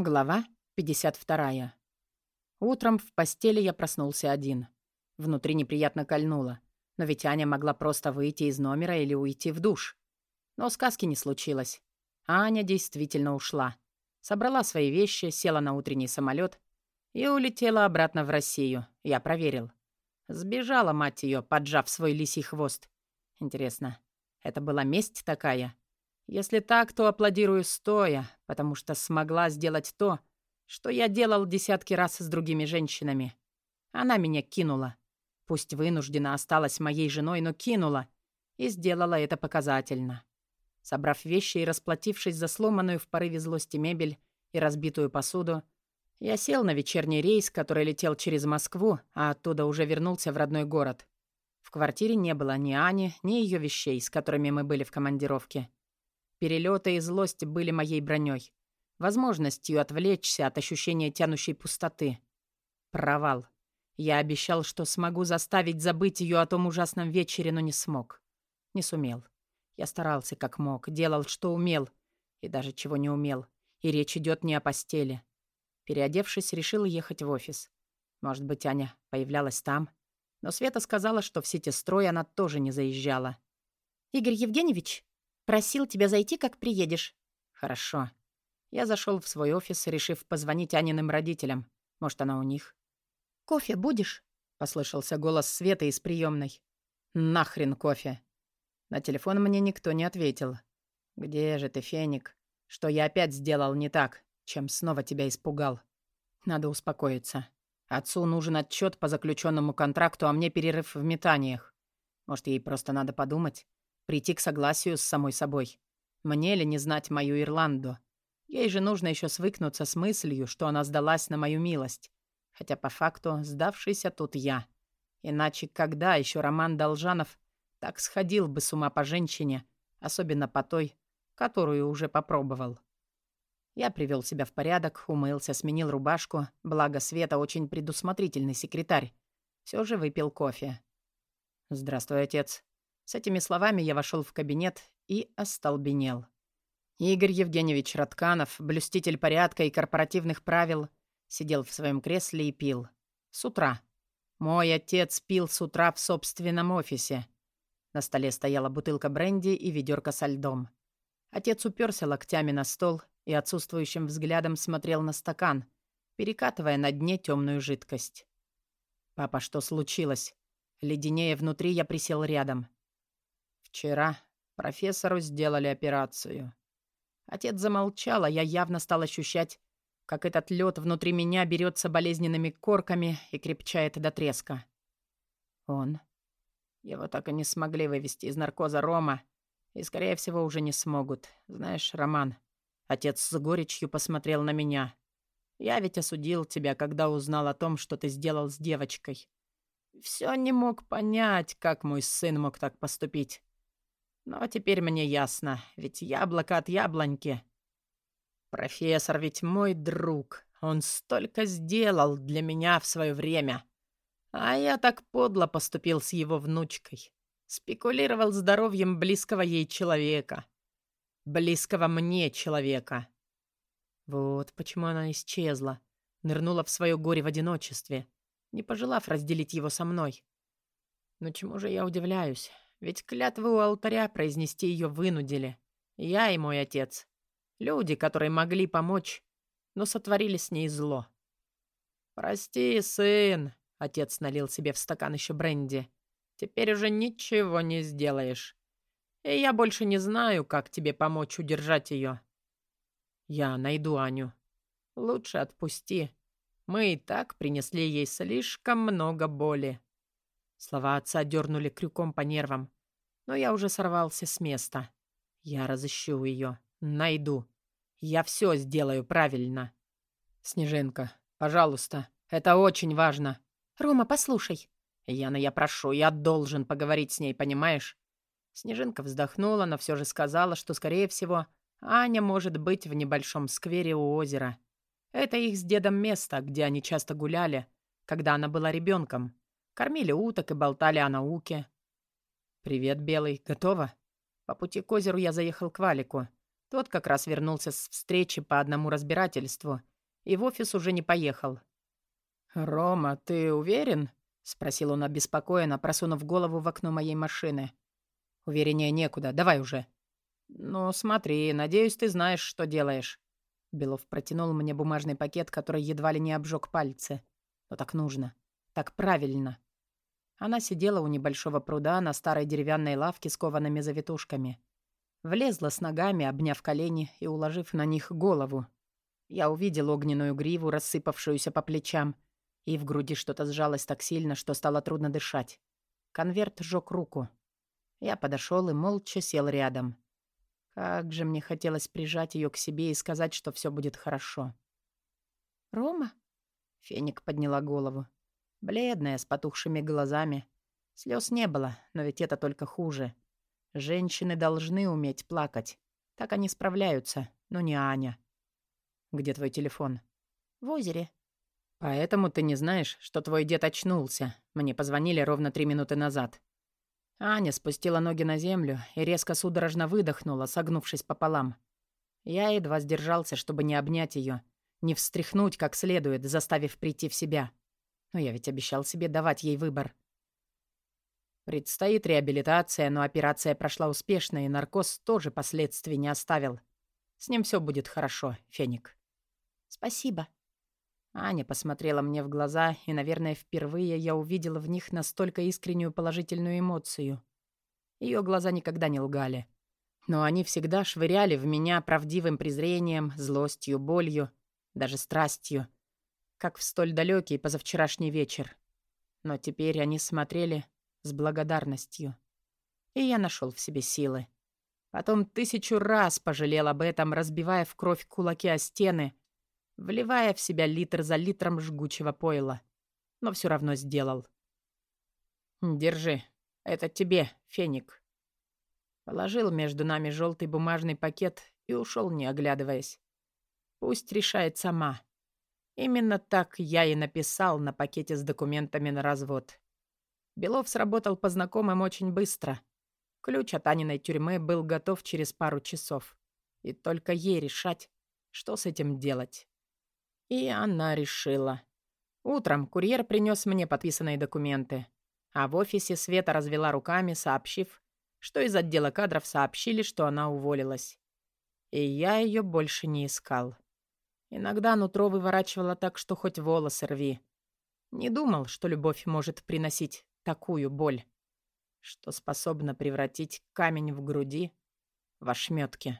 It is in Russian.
Глава 52. Утром в постели я проснулся один. Внутри неприятно кольнуло. Но ведь Аня могла просто выйти из номера или уйти в душ. Но сказки не случилось. Аня действительно ушла. Собрала свои вещи, села на утренний самолет и улетела обратно в Россию. Я проверил. Сбежала мать ее, поджав свой лисий хвост. Интересно, это была месть такая? Если так, то аплодирую стоя, потому что смогла сделать то, что я делал десятки раз с другими женщинами. Она меня кинула. Пусть вынуждена осталась моей женой, но кинула. И сделала это показательно. Собрав вещи и расплатившись за сломанную в порыве злости мебель и разбитую посуду, я сел на вечерний рейс, который летел через Москву, а оттуда уже вернулся в родной город. В квартире не было ни Ани, ни ее вещей, с которыми мы были в командировке. Перелеты и злость были моей броней, возможностью отвлечься от ощущения тянущей пустоты. Провал. Я обещал, что смогу заставить забыть ее о том ужасном вечере, но не смог. Не сумел. Я старался как мог, делал, что умел, и даже чего не умел. И речь идет не о постели. Переодевшись, решил ехать в офис. Может быть, Аня появлялась там. Но Света сказала, что в сети-строй она тоже не заезжала. «Игорь Евгеньевич?» Просил тебя зайти, как приедешь». «Хорошо». Я зашел в свой офис, решив позвонить Аниным родителям. Может, она у них. «Кофе будешь?» — послышался голос Светы из приемной. «Нахрен кофе!» На телефон мне никто не ответил. «Где же ты, Феник? Что я опять сделал не так, чем снова тебя испугал? Надо успокоиться. Отцу нужен отчет по заключенному контракту, а мне перерыв в метаниях. Может, ей просто надо подумать? Прийти к согласию с самой собой. Мне ли не знать мою Ирланду? Ей же нужно еще свыкнуться с мыслью, что она сдалась на мою милость. Хотя по факту сдавшийся тут я. Иначе когда еще Роман Должанов так сходил бы с ума по женщине, особенно по той, которую уже попробовал? Я привел себя в порядок, умылся, сменил рубашку, благо Света очень предусмотрительный секретарь. Все же выпил кофе. «Здравствуй, отец», с этими словами я вошел в кабинет и остолбенел. Игорь Евгеньевич Ратканов, блюститель порядка и корпоративных правил, сидел в своем кресле и пил. С утра. Мой отец пил с утра в собственном офисе. На столе стояла бутылка бренди и ведерко со льдом. Отец уперся локтями на стол и отсутствующим взглядом смотрел на стакан, перекатывая на дне темную жидкость. «Папа, что случилось?» Леденее внутри я присел рядом. Вчера профессору сделали операцию. Отец замолчал, а я явно стал ощущать, как этот лед внутри меня берется болезненными корками и крепчает до треска. Он. Его так и не смогли вывести из наркоза Рома, и, скорее всего, уже не смогут. Знаешь, Роман, отец с горечью посмотрел на меня. Я ведь осудил тебя, когда узнал о том, что ты сделал с девочкой. Все не мог понять, как мой сын мог так поступить. Но теперь мне ясно, ведь яблоко от яблоньки. Профессор ведь мой друг. Он столько сделал для меня в свое время. А я так подло поступил с его внучкой. Спекулировал здоровьем близкого ей человека. Близкого мне человека. Вот почему она исчезла. Нырнула в свое горе в одиночестве, не пожелав разделить его со мной. Но чему же я удивляюсь? Ведь клятвы у алтаря произнести ее вынудили. Я и мой отец. Люди, которые могли помочь, но сотворили с ней зло. «Прости, сын», — отец налил себе в стакан еще бренди. «Теперь уже ничего не сделаешь. И я больше не знаю, как тебе помочь удержать ее. Я найду Аню. Лучше отпусти. Мы и так принесли ей слишком много боли. Слова отца дернули крюком по нервам. Но я уже сорвался с места. Я разыщу ее. Найду. Я все сделаю правильно. Снежинка, пожалуйста. Это очень важно. Рома, послушай. Яна, я прошу, я должен поговорить с ней, понимаешь? Снежинка вздохнула, но все же сказала, что, скорее всего, Аня может быть в небольшом сквере у озера. Это их с дедом место, где они часто гуляли, когда она была ребенком. Кормили уток и болтали о науке. «Привет, Белый. Готово?» По пути к озеру я заехал к Валику. Тот как раз вернулся с встречи по одному разбирательству и в офис уже не поехал. «Рома, ты уверен?» — спросил он обеспокоенно, просунув голову в окно моей машины. «Увереннее некуда. Давай уже». «Ну, смотри, надеюсь, ты знаешь, что делаешь». Белов протянул мне бумажный пакет, который едва ли не обжег пальцы. «Но так нужно. Так правильно». Она сидела у небольшого пруда на старой деревянной лавке с коваными завитушками. Влезла с ногами, обняв колени и уложив на них голову. Я увидел огненную гриву, рассыпавшуюся по плечам, и в груди что-то сжалось так сильно, что стало трудно дышать. Конверт жёг руку. Я подошел и молча сел рядом. Как же мне хотелось прижать ее к себе и сказать, что все будет хорошо. «Рома?» Феник подняла голову. Бледная, с потухшими глазами. Слез не было, но ведь это только хуже. Женщины должны уметь плакать. Так они справляются, но не Аня. «Где твой телефон?» «В озере». «Поэтому ты не знаешь, что твой дед очнулся. Мне позвонили ровно три минуты назад». Аня спустила ноги на землю и резко судорожно выдохнула, согнувшись пополам. Я едва сдержался, чтобы не обнять ее, не встряхнуть как следует, заставив прийти в себя. Но я ведь обещал себе давать ей выбор. Предстоит реабилитация, но операция прошла успешно, и наркоз тоже последствий не оставил. С ним все будет хорошо, Феник. Спасибо. Аня посмотрела мне в глаза, и, наверное, впервые я увидела в них настолько искреннюю положительную эмоцию. Ее глаза никогда не лгали. Но они всегда швыряли в меня правдивым презрением, злостью, болью, даже страстью. Как в столь далекий позавчерашний вечер. Но теперь они смотрели с благодарностью. И я нашел в себе силы. Потом тысячу раз пожалел об этом, разбивая в кровь кулаки о стены, вливая в себя литр за литром жгучего пойла. Но все равно сделал. «Держи. Это тебе, феник». Положил между нами желтый бумажный пакет и ушел, не оглядываясь. Пусть решает сама. Именно так я и написал на пакете с документами на развод. Белов сработал по знакомым очень быстро. Ключ от Аниной тюрьмы был готов через пару часов. И только ей решать, что с этим делать. И она решила. Утром курьер принес мне подписанные документы. А в офисе Света развела руками, сообщив, что из отдела кадров сообщили, что она уволилась. И я ее больше не искал. Иногда нутро выворачивало так, что хоть волосы рви. Не думал, что любовь может приносить такую боль, что способна превратить камень в груди в ошметки.